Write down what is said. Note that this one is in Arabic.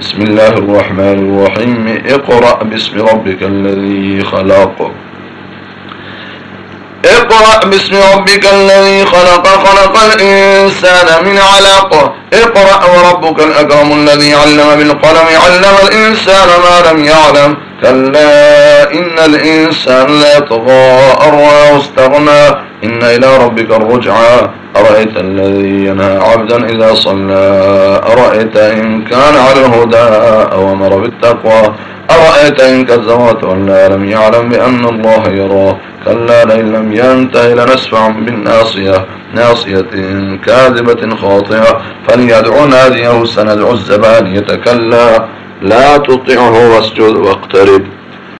بسم الله الرحمن الرحيم. اقرأ باسم ربك الذي خلق. اقرأ باسم ربك الذي خلق. خلق الإنسان من علق. اقرأ وربك الأكرم الذي علم بالقلم. علم الإنسان ما لم يعلم. كلا إن الإنسان لا يطغى أن واستغنى إن إلى ربك الرجعى. أرأيت الذي ينهى عبدا إذا صلى؟ أرأيت إن كان على الهدى أو أمر بالتقوى؟ أرأيت إن كذب وتولى لم يعلم بأن الله يراه كلا لئن لم ينته لنسفعا بالناصية ناصية كاذبة خاطئة. فليدعو ناديه سندعو الزبانية كلا. لا تطعه واسجد واقترب.